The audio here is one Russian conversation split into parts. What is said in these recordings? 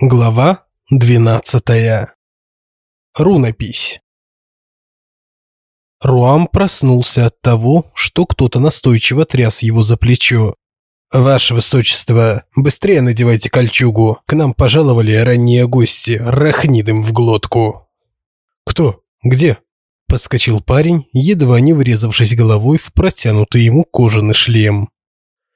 Глава 12. Рунопись. Руам проснулся от того, что кто-то настойчиво тряс его за плечо. «Ваше высочество, быстрее надевайте кольчугу. К нам пожаловали ранние гости, рахнидым в глотку». «Кто? Где?» – подскочил парень, едва не врезавшись головой в протянутый ему кожаный шлем.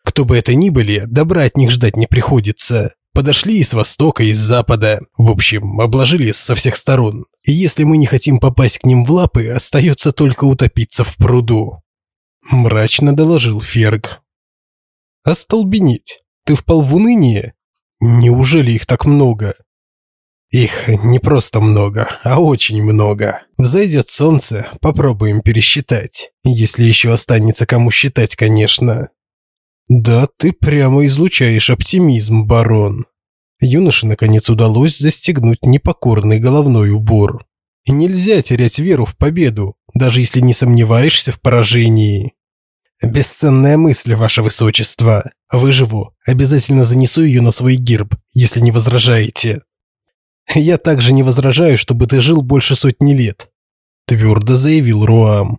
«Кто бы это ни были, добра от них ждать не приходится. Подошли и с востока, и с запада. В общем, обложили со всех сторон. И если мы не хотим попасть к ним в лапы, остается только утопиться в пруду. Мрачно доложил Ферг. Остолбенеть. Ты впал в уныние? Неужели их так много? Их не просто много, а очень много. Взойдет солнце, попробуем пересчитать. Если еще останется кому считать, конечно. Да, ты прямо излучаешь оптимизм, барон. Юноше наконец удалось застегнуть непокорный головной убор. Нельзя терять веру в победу, даже если не сомневаешься в поражении. Бесценная мысль, ваше высочество. Выживу, обязательно занесу ее на свой герб, если не возражаете. Я также не возражаю, чтобы ты жил больше сотни лет, твердо заявил Руам.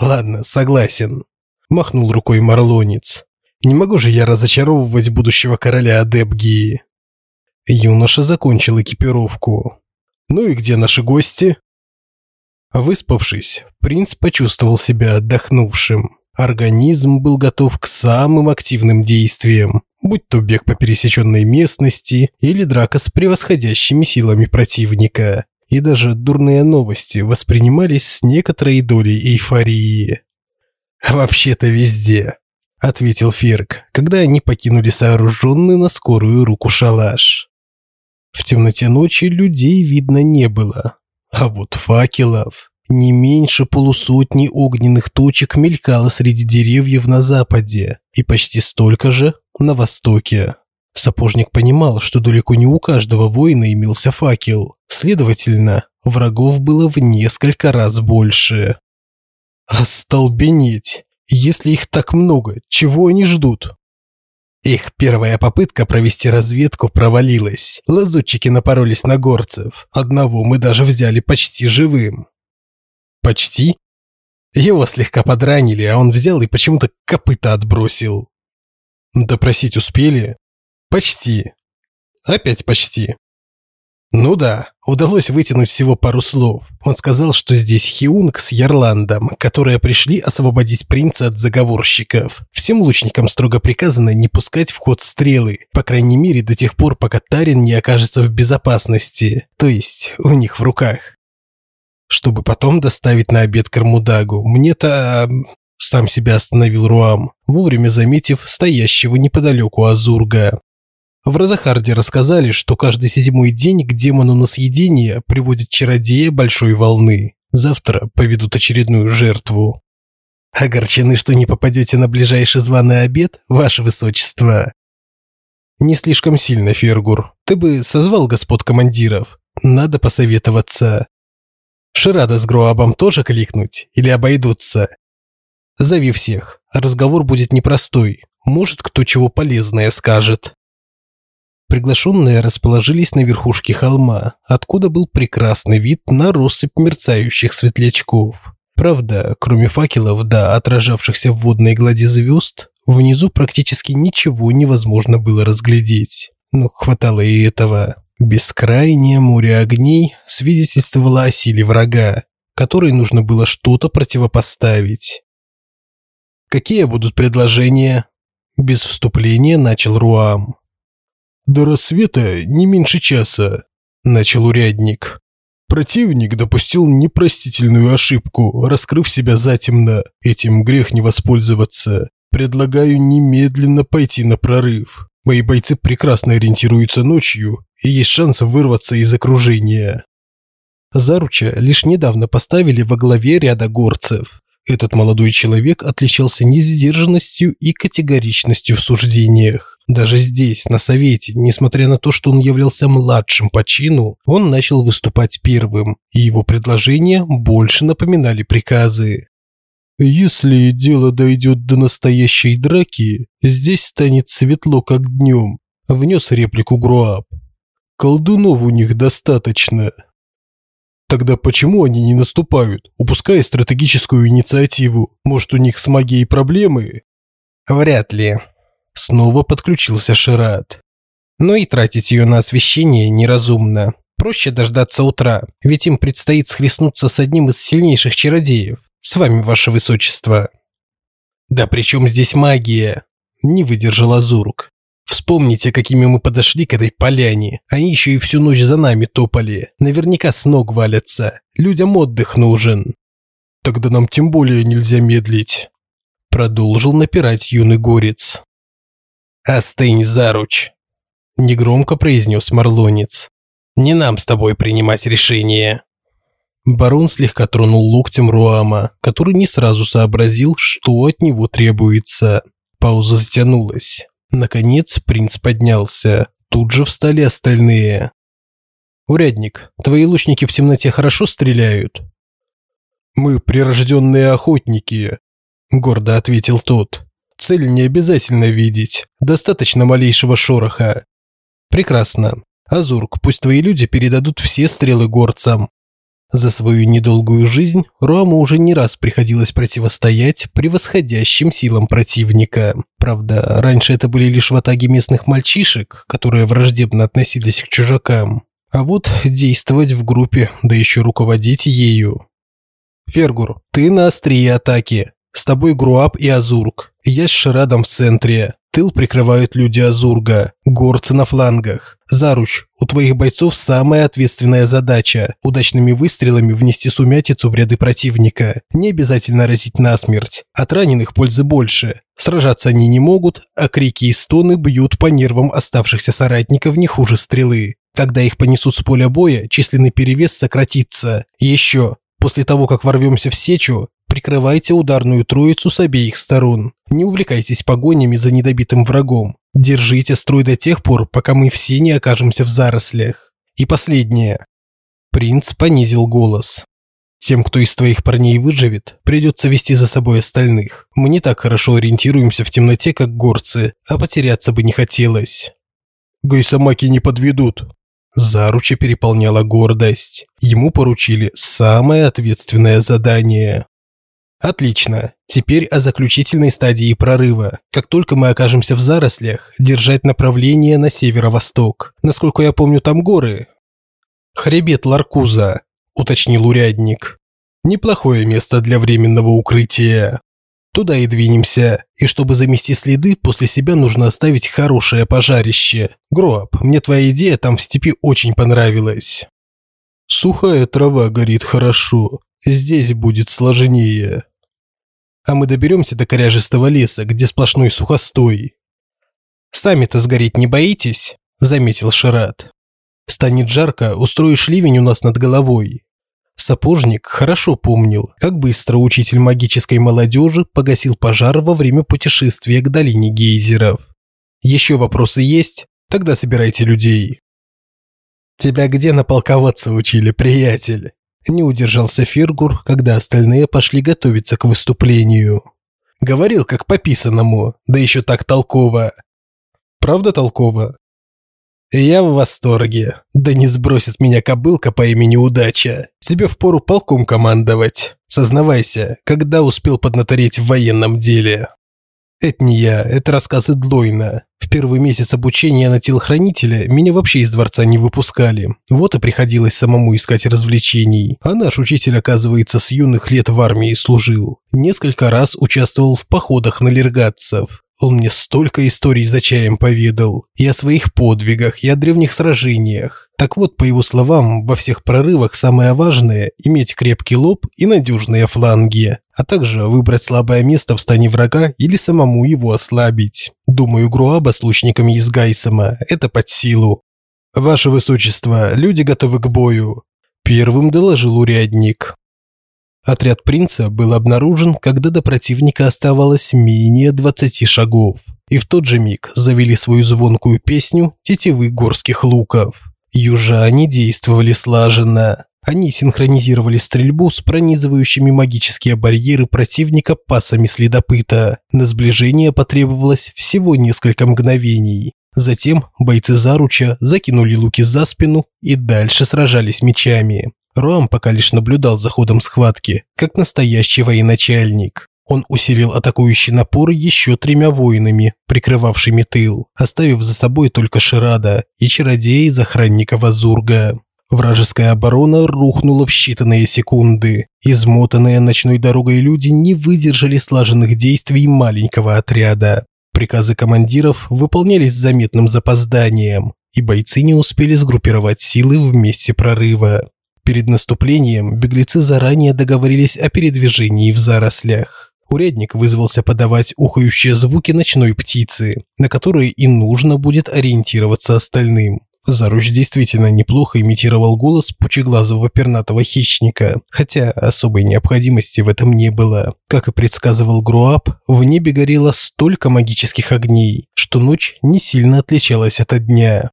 Ладно, согласен, махнул рукой Марлонец. Не могу же я разочаровывать будущего короля Адепгии. Юноша закончил экипировку. Ну и где наши гости? Выспавшись, принц почувствовал себя отдохнувшим. Организм был готов к самым активным действиям, будь то бег по пересеченной местности или драка с превосходящими силами противника. И даже дурные новости воспринимались с некоторой долей эйфории. Вообще-то везде ответил Ферк, когда они покинули сооруженный на скорую руку шалаш. В темноте ночи людей видно не было, а вот факелов не меньше полусотни огненных точек мелькало среди деревьев на западе и почти столько же на востоке. Сапожник понимал, что далеко не у каждого воина имелся факел. Следовательно, врагов было в несколько раз больше. Остолбенеть! Если их так много, чего они ждут? Их первая попытка провести разведку провалилась. Лазутчики напоролись на горцев. Одного мы даже взяли почти живым. Почти? Его слегка подранили, а он взял и почему-то копыта отбросил. Допросить успели? Почти. Опять почти. Ну да, удалось вытянуть всего пару слов. Он сказал, что здесь Хиунг с Ярландом, которые пришли освободить принца от заговорщиков. Всем лучникам строго приказано не пускать в ход стрелы, по крайней мере до тех пор, пока Тарин не окажется в безопасности, то есть у них в руках. Чтобы потом доставить на обед Кармудагу, мне-то... Сам себя остановил Руам, вовремя заметив стоящего неподалеку Азурга. В Розахарде рассказали, что каждый седьмой день к демону на съедение приводит чародея большой волны. Завтра поведут очередную жертву. Огорчены, что не попадете на ближайший званый обед, ваше высочество. Не слишком сильно, Фергур. Ты бы созвал господ командиров. Надо посоветоваться. Ширада с Гроабом тоже кликнуть или обойдутся? Зови всех. Разговор будет непростой. Может, кто чего полезное скажет. Приглашенные расположились на верхушке холма, откуда был прекрасный вид на россыпь мерцающих светлячков. Правда, кроме факелов да отражавшихся в водной глади звезд, внизу практически ничего невозможно было разглядеть. Но хватало и этого. Бескрайнее море огней свидетельствовало о силе врага, которой нужно было что-то противопоставить. «Какие будут предложения?» Без вступления начал Руам. До рассвета не меньше часа, начал урядник. Противник допустил непростительную ошибку, раскрыв себя затемно. Этим грех не воспользоваться. Предлагаю немедленно пойти на прорыв. Мои бойцы прекрасно ориентируются ночью, и есть шанс вырваться из окружения. Заруча лишь недавно поставили во главе ряда горцев. Этот молодой человек отличался несдержанностью и категоричностью в суждениях. Даже здесь, на совете, несмотря на то, что он являлся младшим по чину, он начал выступать первым, и его предложения больше напоминали приказы. Если дело дойдет до настоящей драки, здесь станет светло как днем, внес реплику Груап. Колдунов у них достаточно. Тогда почему они не наступают, упуская стратегическую инициативу? Может, у них с магией проблемы? Вряд ли. Снова подключился Шират. Но и тратить ее на освещение неразумно. Проще дождаться утра, ведь им предстоит схлестнуться с одним из сильнейших чародеев. С вами, ваше высочество. Да при чем здесь магия? Не выдержал Азурк. Вспомните, какими мы подошли к этой поляне. Они еще и всю ночь за нами топали. Наверняка с ног валятся. Людям отдых нужен. Тогда нам тем более нельзя медлить. Продолжил напирать юный горец. «Остынь, заруч!» Негромко произнес Марлонец. «Не нам с тобой принимать решение». Барон слегка тронул локтем Руама, который не сразу сообразил, что от него требуется. Пауза затянулась. Наконец принц поднялся. Тут же встали остальные. «Урядник, твои лучники в темноте хорошо стреляют?» «Мы прирожденные охотники», – гордо ответил тот. «Цель не обязательно видеть. Достаточно малейшего шороха». «Прекрасно. Азурк, пусть твои люди передадут все стрелы горцам. За свою недолгую жизнь Руаму уже не раз приходилось противостоять превосходящим силам противника. Правда, раньше это были лишь ватаги местных мальчишек, которые враждебно относились к чужакам. А вот действовать в группе, да еще руководить ею. Фергур, ты на острие атаки. С тобой Груап и Азурк. Я с Ширадом в центре. Тыл прикрывают люди Азурга, горцы на флангах. Заруч, у твоих бойцов самая ответственная задача – удачными выстрелами внести сумятицу в ряды противника. Не обязательно разить насмерть. От раненых пользы больше. Сражаться они не могут, а крики и стоны бьют по нервам оставшихся соратников не хуже стрелы. Когда их понесут с поля боя, численный перевес сократится. Еще, после того, как ворвемся в сечу, Прикрывайте ударную троицу с обеих сторон. Не увлекайтесь погонями за недобитым врагом. Держите строй до тех пор, пока мы все не окажемся в зарослях. И последнее. Принц понизил голос. Тем, кто из твоих парней выживет, придется вести за собой остальных. Мы не так хорошо ориентируемся в темноте, как горцы, а потеряться бы не хотелось. Гайсамаки не подведут. Заруча переполняла гордость. Ему поручили самое ответственное задание. Отлично. Теперь о заключительной стадии прорыва. Как только мы окажемся в зарослях, держать направление на северо-восток. Насколько я помню, там горы. Хребет Ларкуза, уточнил урядник. Неплохое место для временного укрытия. Туда и двинемся. И чтобы замести следы, после себя нужно оставить хорошее пожарище. Гроб, мне твоя идея там в степи очень понравилась. Сухая трава горит хорошо, Здесь будет сложнее. А мы доберемся до коряжестого леса, где сплошной сухостой. Сами-то сгореть не боитесь? Заметил Шарат. Станет жарко, устроишь ливень у нас над головой. Сапожник хорошо помнил, как быстро учитель магической молодежи погасил пожар во время путешествия к долине гейзеров. Еще вопросы есть? Тогда собирайте людей. Тебя где наполковаться учили, приятель? Не удержался Фергур, когда остальные пошли готовиться к выступлению. Говорил как по писанному, да еще так толково. Правда толково? Я в восторге. Да не сбросит меня кобылка по имени Удача. Тебе впору полком командовать. Сознавайся, когда успел поднатореть в военном деле. Это не я, это рассказы Длойна. В первый месяц обучения на телохранителя меня вообще из дворца не выпускали. Вот и приходилось самому искать развлечений. А наш учитель, оказывается, с юных лет в армии служил. Несколько раз участвовал в походах на лергатцев. Он мне столько историй за чаем поведал. И о своих подвигах, и о древних сражениях. Так вот, по его словам, во всех прорывах самое важное – иметь крепкий лоб и надежные фланги. А также выбрать слабое место в стане врага или самому его ослабить. Думаю, Груаба с лучниками из Гайсама – это под силу. «Ваше Высочество, люди готовы к бою», – первым доложил урядник. Отряд принца был обнаружен, когда до противника оставалось менее 20 шагов. И в тот же миг завели свою звонкую песню тетивы горских луков. Южане действовали слаженно. Они синхронизировали стрельбу с пронизывающими магические барьеры противника пасами следопыта. На сближение потребовалось всего несколько мгновений. Затем бойцы Заруча закинули луки за спину и дальше сражались мечами. Руам пока лишь наблюдал за ходом схватки, как настоящий военачальник. Он усилил атакующий напор еще тремя воинами, прикрывавшими тыл, оставив за собой только Ширада и чародея из охранника Вазурга. Вражеская оборона рухнула в считанные секунды. Измотанные ночной дорогой люди не выдержали слаженных действий маленького отряда. Приказы командиров выполнялись с заметным запозданием, и бойцы не успели сгруппировать силы в месте прорыва. Перед наступлением беглецы заранее договорились о передвижении в зарослях. Урядник вызвался подавать ухающие звуки ночной птицы, на которые и нужно будет ориентироваться остальным. Заруч действительно неплохо имитировал голос пучеглазого пернатого хищника, хотя особой необходимости в этом не было. Как и предсказывал Груап, в небе горело столько магических огней, что ночь не сильно отличалась от дня.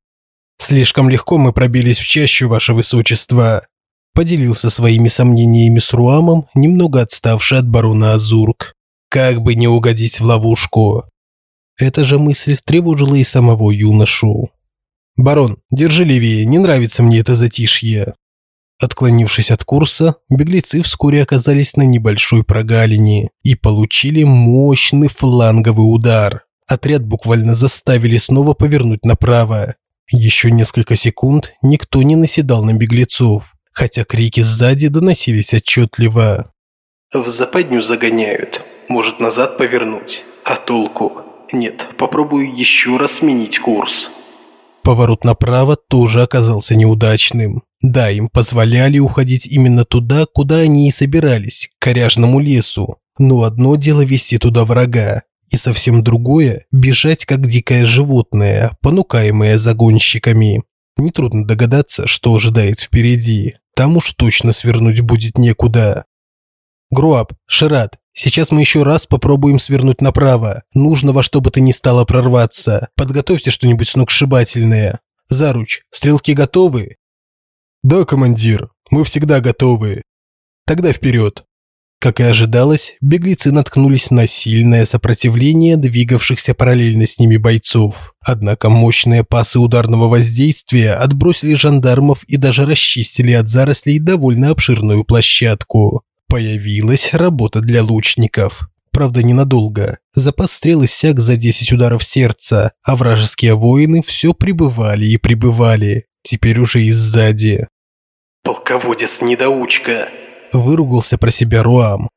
«Слишком легко мы пробились в чащу, ваше высочество», поделился своими сомнениями с Руамом, немного отставший от барона Азурк. «Как бы не угодить в ловушку!» Эта же мысль тревожила и самого юношу. «Барон, держи левее, не нравится мне это затишье». Отклонившись от курса, беглецы вскоре оказались на небольшой прогалине и получили мощный фланговый удар. Отряд буквально заставили снова повернуть направо. Еще несколько секунд никто не наседал на беглецов, хотя крики сзади доносились отчетливо. «В западню загоняют. Может, назад повернуть? А толку? Нет, попробую еще раз сменить курс». Поворот направо тоже оказался неудачным. Да, им позволяли уходить именно туда, куда они и собирались, к коряжному лесу. Но одно дело вести туда врага, и совсем другое – бежать как дикое животное, понукаемое загонщиками. Нетрудно догадаться, что ожидает впереди. Там уж точно свернуть будет некуда. Груап, Шират, Сейчас мы еще раз попробуем свернуть направо. Нужно во что бы то ни стало прорваться. Подготовьте что-нибудь сногсшибательное. Заруч, стрелки готовы? Да, командир. Мы всегда готовы. Тогда вперед. Как и ожидалось, беглецы наткнулись на сильное сопротивление двигавшихся параллельно с ними бойцов. Однако мощные пасы ударного воздействия отбросили жандармов и даже расчистили от зарослей довольно обширную площадку. Появилась работа для лучников. Правда, ненадолго. Запас стрел иссяк за 10 ударов сердца, а вражеские воины все прибывали и прибывали. Теперь уже и сзади. «Полководец-недоучка!» Выругался про себя Руам.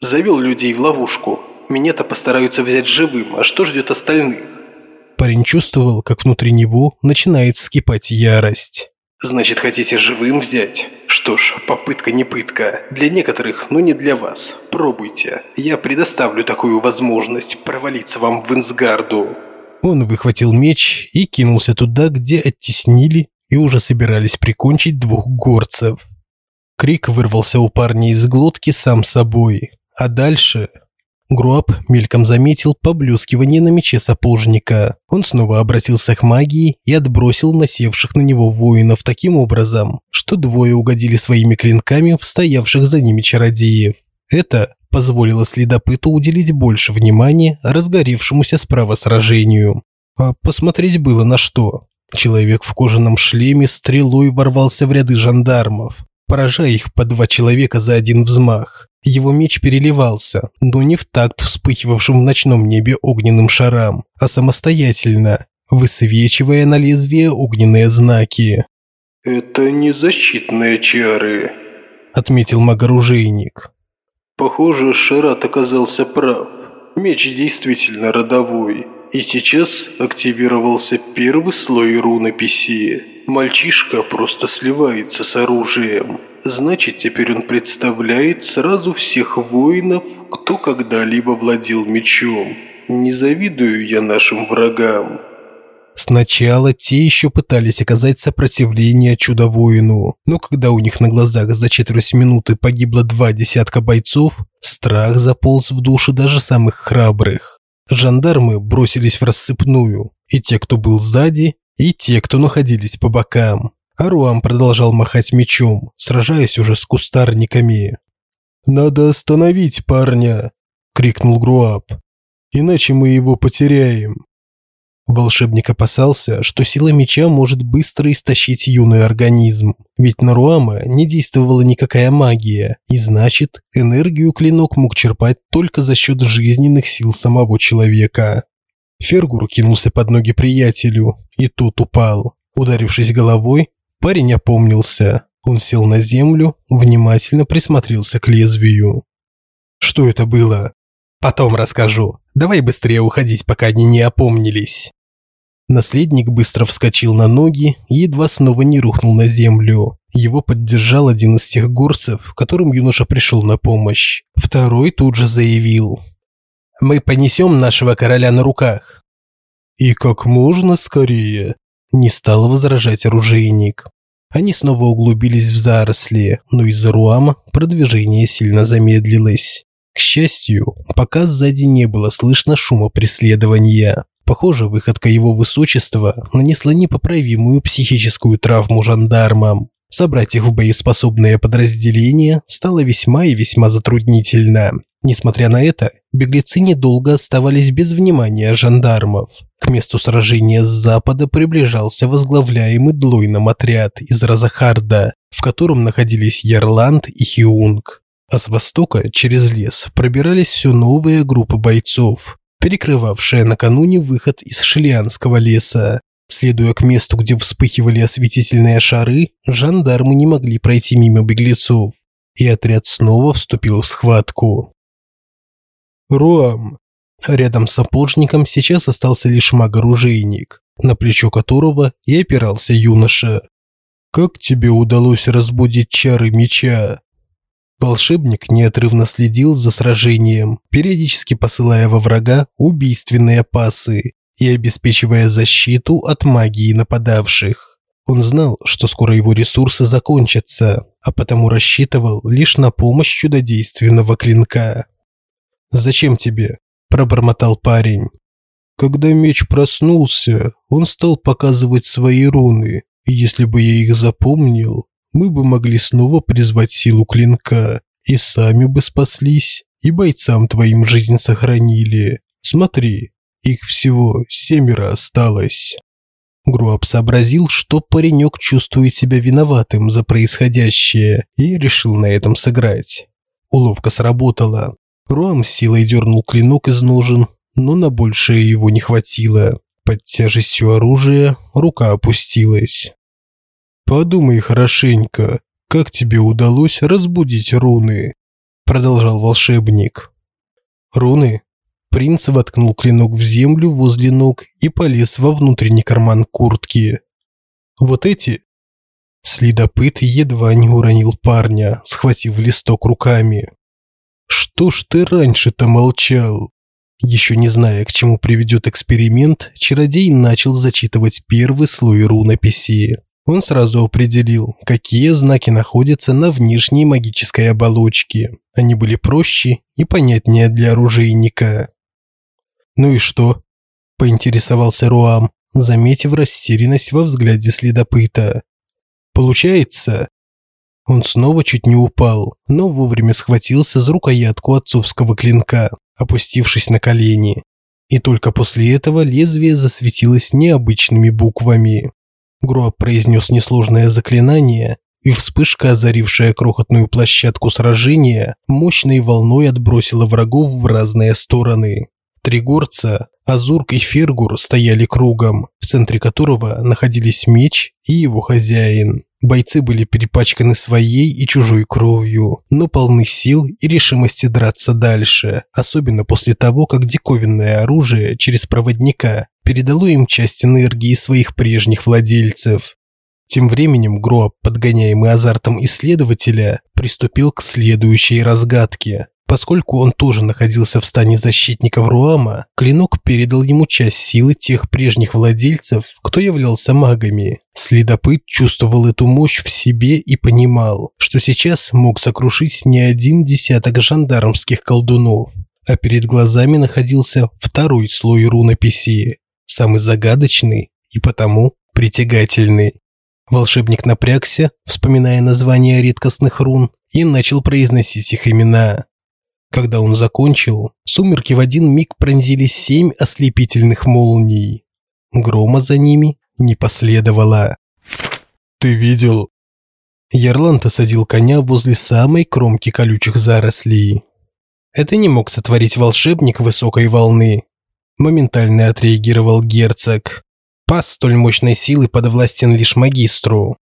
«Завел людей в ловушку. Меня-то постараются взять живым, а что ждет остальных?» Парень чувствовал, как внутри него начинает вскипать ярость. Значит, хотите живым взять? Что ж, попытка не пытка. Для некоторых, но не для вас. Пробуйте. Я предоставлю такую возможность провалиться вам в Инсгарду. Он выхватил меч и кинулся туда, где оттеснили и уже собирались прикончить двух горцев. Крик вырвался у парня из глотки сам собой. А дальше Груап мельком заметил поблескивание на мече сапожника. Он снова обратился к магии и отбросил насевших на него воинов таким образом, что двое угодили своими клинками в стоявших за ними чародеев. Это позволило следопыту уделить больше внимания разгоревшемуся справа сражению. А посмотреть было на что. Человек в кожаном шлеме стрелой ворвался в ряды жандармов, поражая их по два человека за один взмах. Его меч переливался, но не в такт вспыхивавшим в ночном небе огненным шарам, а самостоятельно, высвечивая на лезвие огненные знаки. «Это не защитные чары», – отметил магоружейник. «Похоже, Шарат оказался прав. Меч действительно родовой, и сейчас активировался первый слой рунописи. Мальчишка просто сливается с оружием». Значит, теперь он представляет сразу всех воинов, кто когда-либо владел мечом. Не завидую я нашим врагам. Сначала те еще пытались оказать сопротивление чудо-воину, но когда у них на глазах за четверть минуты погибло два десятка бойцов, страх заполз в души даже самых храбрых. Жандармы бросились в рассыпную, и те, кто был сзади, и те, кто находились по бокам. Аруам продолжал махать мечом, сражаясь уже с кустарниками. «Надо остановить парня!» – крикнул Груап. «Иначе мы его потеряем». Волшебник опасался, что сила меча может быстро истощить юный организм, ведь на Руама не действовала никакая магия, и значит, энергию клинок мог черпать только за счет жизненных сил самого человека. Фергур кинулся под ноги приятелю, и тот упал. Ударившись головой, парень опомнился. Он сел на землю, внимательно присмотрелся к лезвию. Что это было? Потом расскажу. Давай быстрее уходить, пока они не опомнились. Наследник быстро вскочил на ноги и едва снова не рухнул на землю. Его поддержал один из тех горцев, которым юноша пришел на помощь. Второй тут же заявил. «Мы понесем нашего короля на руках». «И как можно скорее», – не стал возражать оружейник. Они снова углубились в заросли, но из-за руама продвижение сильно замедлилось. К счастью, пока сзади не было слышно шума преследования. Похоже, выходка его высочества нанесла непоправимую психическую травму жандармам. Собрать их в боеспособное подразделение стало весьма и весьма затруднительно. Несмотря на это, беглецы недолго оставались без внимания жандармов. К месту сражения с запада приближался возглавляемый Длойном отряд из Разахарда, в котором находились Ярланд и Хиунг. А с востока через лес пробирались все новые группы бойцов, перекрывавшая накануне выход из Шилианского леса. Следуя к месту, где вспыхивали осветительные шары, жандармы не могли пройти мимо беглецов, и отряд снова вступил в схватку. Руам. Рядом с сапожником сейчас остался лишь маг-оружейник, на плечо которого и опирался юноша. «Как тебе удалось разбудить чары меча?» Волшебник неотрывно следил за сражением, периодически посылая во врага убийственные пасы и обеспечивая защиту от магии нападавших. Он знал, что скоро его ресурсы закончатся, а потому рассчитывал лишь на помощь чудодейственного клинка. «Зачем тебе?» – пробормотал парень. Когда меч проснулся, он стал показывать свои руны, и если бы я их запомнил, мы бы могли снова призвать силу клинка, и сами бы спаслись, и бойцам твоим жизнь сохранили. Смотри, их всего семеро осталось». Груап сообразил, что паренек чувствует себя виноватым за происходящее и решил на этом сыграть. Уловка сработала. Руам силой дернул клинок из ножен, но на большее его не хватило. Под тяжестью оружия рука опустилась. Подумай хорошенько, как тебе удалось разбудить руны?» Продолжал волшебник. «Руны?» Принц воткнул клинок в землю возле ног и полез во внутренний карман куртки. «Вот эти?» Следопыт едва не уронил парня, схватив листок руками. «Что ж ты раньше-то молчал?» Еще не зная, к чему приведет эксперимент, чародей начал зачитывать первый слой рунописи. Он сразу определил, какие знаки находятся на внешней магической оболочке. Они были проще и понятнее для оружейника. «Ну и что?» – поинтересовался Руам, заметив растерянность во взгляде следопыта. «Получается?» Он снова чуть не упал, но вовремя схватился за рукоятку отцовского клинка, опустившись на колени. И только после этого лезвие засветилось необычными буквами. Гроаб произнес несложное заклинание, и вспышка, озарившая крохотную площадку сражения, мощной волной отбросила врагов в разные стороны. Три горца, Азурк и Фергур стояли кругом, в центре которого находились меч и его хозяин. Бойцы были перепачканы своей и чужой кровью, но полны сил и решимости драться дальше, особенно после того, как диковинное оружие через проводника передало им часть энергии своих прежних владельцев. Тем временем Гроаб, подгоняемый азартом исследователя, приступил к следующей разгадке. Поскольку он тоже находился в стане защитников Руама, клинок передал ему часть силы тех прежних владельцев, кто являлся магами. Следопыт чувствовал эту мощь в себе и понимал, что сейчас мог сокрушить не один десяток жандармских колдунов. А перед глазами находился второй слой рунописи, самый загадочный и потому притягательный. Волшебник напрягся, вспоминая названия редкостных рун, и начал произносить их имена. Когда он закончил, сумерки в один миг пронзили семь ослепительных молний. Грома за ними не последовало. «Ты видел?» Ярланд осадил коня возле самой кромки колючих зарослей. Это не мог сотворить волшебник высокой волны. Моментально отреагировал герцог. Пас столь мощной силы подвластен лишь магистру.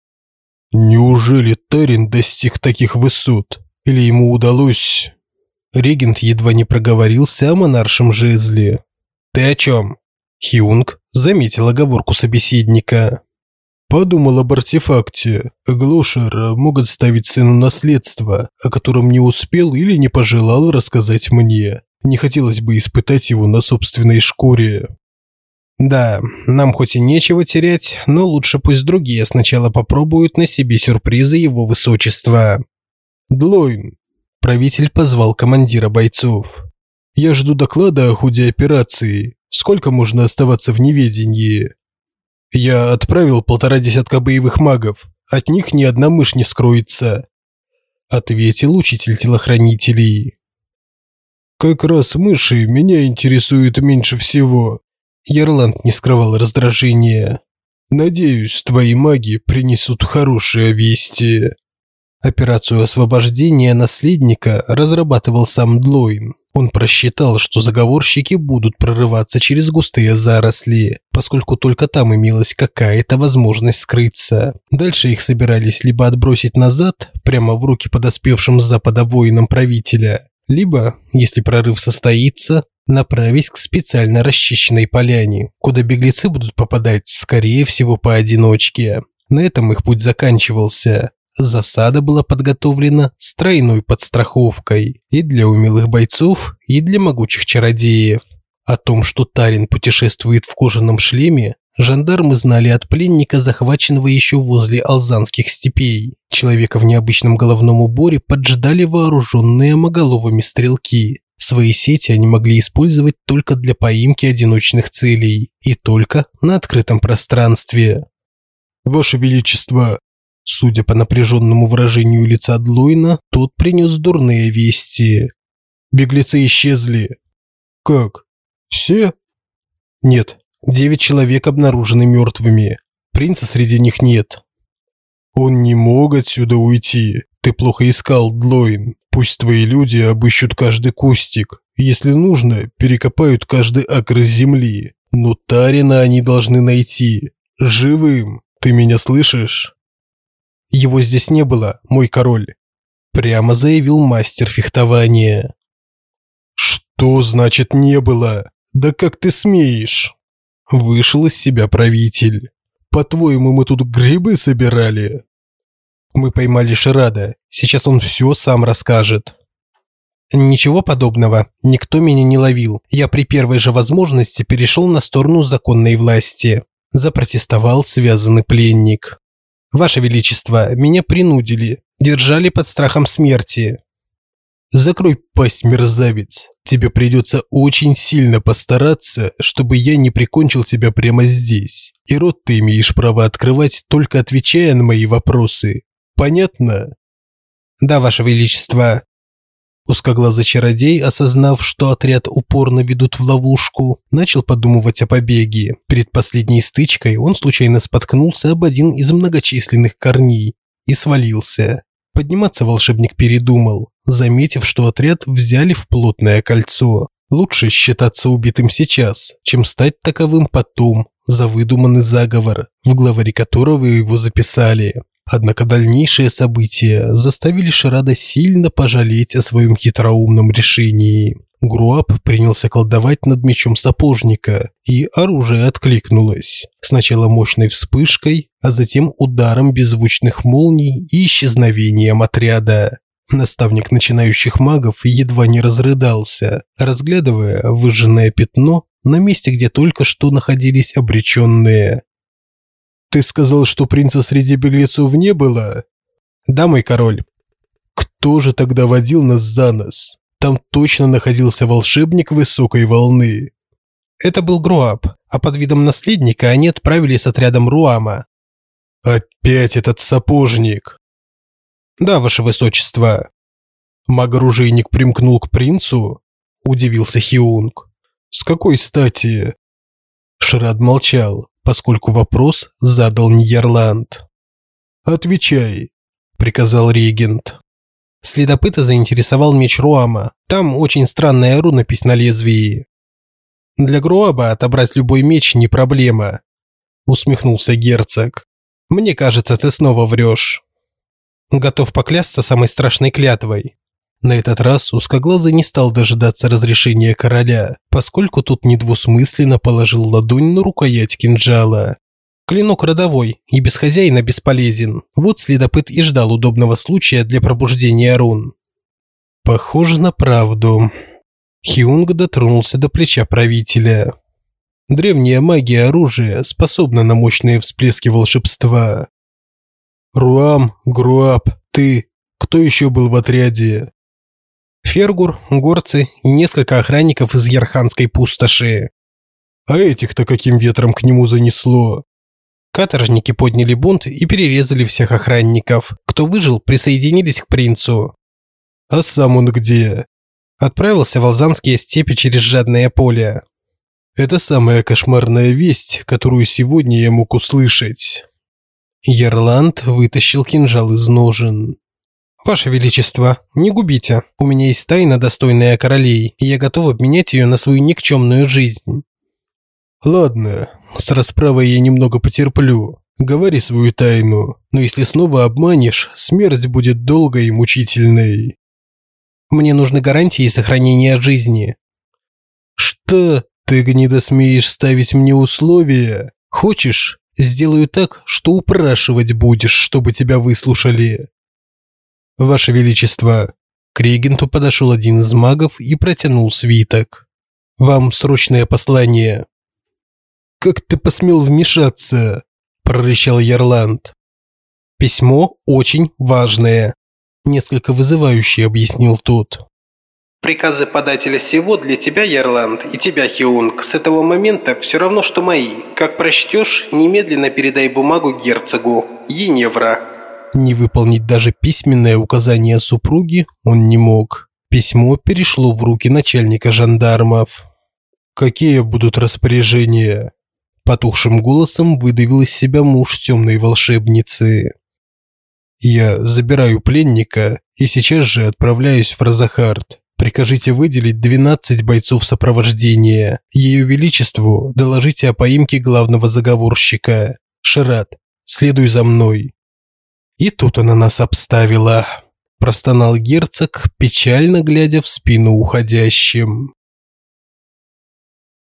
Неужели Тарин достиг таких высот? Или ему удалось... Регент едва не проговорился о монаршем жезле. «Ты о чем?» Хиунг заметил оговорку собеседника. Подумал об артефакте. Глошер мог отставить сыну наследство, о котором не успел или не пожелал рассказать мне. Не хотелось бы испытать его на собственной шкуре. Да, нам хоть и нечего терять, но лучше пусть другие сначала попробуют на себе сюрпризы его высочества. Длойн, правитель позвал командира бойцов. Я жду доклада о ходе операции. Сколько можно оставаться в неведении? Я отправил полтора десятка боевых магов. От них ни одна мышь не скроется, ответил учитель телохранителей. Как раз мыши меня интересуют меньше всего. Ярланд не скрывал раздражения. Надеюсь, твои маги принесут хорошие вести. Операцию освобождения наследника разрабатывал сам Длойн. Он просчитал, что заговорщики будут прорываться через густые заросли, поскольку только там имелась какая-то возможность скрыться. Дальше их собирались либо отбросить назад, прямо в руки подоспевшим с запада воинам правителя, либо, если прорыв состоится, направить к специально расчищенной поляне, куда беглецы будут попадать, скорее всего, поодиночке. На этом их путь заканчивался. Засада была подготовлена с тройной подстраховкой и для умелых бойцов, и для могучих чародеев. О том, что Тарин путешествует в кожаном шлеме, жандармы знали от пленника, захваченного еще возле алзанских степей. Человека в необычном головном уборе поджидали вооруженные моголовыми стрелки. Свои сети они могли использовать только для поимки одиночных целей и только на открытом пространстве. «Ваше Величество, Судя по напряженному выражению лица Длойна, тот принес дурные вести. Беглецы исчезли. Как? Все? Нет, девять человек обнаружены мертвыми. Принца среди них нет. Он не мог отсюда уйти. Ты плохо искал, Длойн. Пусть твои люди обыщут каждый кустик. Если нужно, перекопают каждый акр земли. Но Тарина они должны найти. Живым. Ты меня слышишь? Его здесь не было, мой король, прямо заявил мастер фехтования. Что значит не было? Да как ты смеешь? Вышел из себя правитель. По-твоему, мы тут грибы собирали? Мы поймали Ширада. Сейчас он все сам расскажет. Ничего подобного. Никто меня не ловил. Я при первой же возможности перешел на сторону законной власти. Запротестовал связанный пленник. Ваше Величество, меня принудили, держали под страхом смерти. Закрой пасть, мерзавец. Тебе придется очень сильно постараться, чтобы я не прикончил тебя прямо здесь. И рот ты имеешь право открывать, только отвечая на мои вопросы. Понятно? Да, Ваше Величество. Узкоглазый чародей, осознав, что отряд упорно ведут в ловушку, начал подумывать о побеге. Перед последней стычкой он случайно споткнулся об один из многочисленных корней и свалился. Подниматься волшебник передумал, заметив, что отряд взяли в плотное кольцо. Лучше считаться убитым сейчас, чем стать таковым потом за выдуманный заговор, в главаре которого его записали. Однако дальнейшие события заставили Шарада сильно пожалеть о своем хитроумном решении. Груап принялся колдовать над мечом сапожника, и оружие откликнулось. Сначала мощной вспышкой, а затем ударом беззвучных молний и исчезновением отряда. Наставник начинающих магов едва не разрыдался, разглядывая выжженное пятно на месте, где только что находились обреченные. Ты сказал, что принца среди беглецов не было? Да, мой король. Кто же тогда водил нас за нос? Там точно находился волшебник высокой волны. Это был Груап, а под видом наследника они отправились с отрядом Руама. Опять этот сапожник. Да, ваше высочество. Маг-оружейник примкнул к принцу? Удивился Хиунг. С какой стати? Шрад молчал, поскольку вопрос задал Ньерланд. «Отвечай», – приказал регент. Следопыта заинтересовал меч Руама. Там очень странная рунопись на лезвии. Для Груаба отобрать любой меч не проблема, усмехнулся герцог. Мне кажется, ты снова врешь. Готов поклясться самой страшной клятвой. На этот раз узкоглазый не стал дожидаться разрешения короля, поскольку тут недвусмысленно положил ладонь на рукоять кинжала. Клинок родовой и без хозяина бесполезен. Вот следопыт и ждал удобного случая для пробуждения рун. Похоже на правду. Хиунг дотронулся до плеча правителя. Древняя магия оружия способна на мощные всплески волшебства. Руам, Груап, ты, кто еще был в отряде? Фергур, горцы и несколько охранников из Ярханской пустоши. А этих-то каким ветром к нему занесло? Каторжники подняли бунт и перерезали всех охранников. Кто выжил, присоединились к принцу. А сам он где? Отправился в Алзанские степи через жадное поле. Это самая кошмарная весть, которую сегодня я мог услышать. Ярланд вытащил кинжал из ножен. Ваше величество, не губите. У меня есть тайна, достойная королей, и я готов обменять ее на свою никчемную жизнь. Ладно, с расправой я немного потерплю. Говори свою тайну, но если снова обманешь, смерть будет долгой и мучительной. Мне нужны гарантии сохранения жизни. Что? Ты гнида смеешь ставить мне условия? Хочешь, сделаю так, что упрашивать будешь, чтобы тебя выслушали. Ваше величество, к регенту подошел один из магов и протянул свиток. Вам срочное послание. «Как ты посмел вмешаться?» – прорычал Ярланд. «Письмо очень важное», – несколько вызывающе объяснил тот. «Приказы подателя сего для тебя, Ярланд, и тебя, Хиунг, с этого момента все равно, что мои. Как прочтешь, немедленно передай бумагу герцогу. Еневра». Не выполнить даже письменное указание супруги он не мог. Письмо перешло в руки начальника жандармов. «Какие будут распоряжения?» Потухшим голосом выдавил из себя муж темной волшебницы. «Я забираю пленника и сейчас же отправляюсь в Розахард. Прикажите выделить 12 бойцов сопровождения. Ее Величеству доложите о поимке главного заговорщика. Шират, следуй за мной». И тут она нас обставила. Простонал герцог, печально глядя в спину уходящим.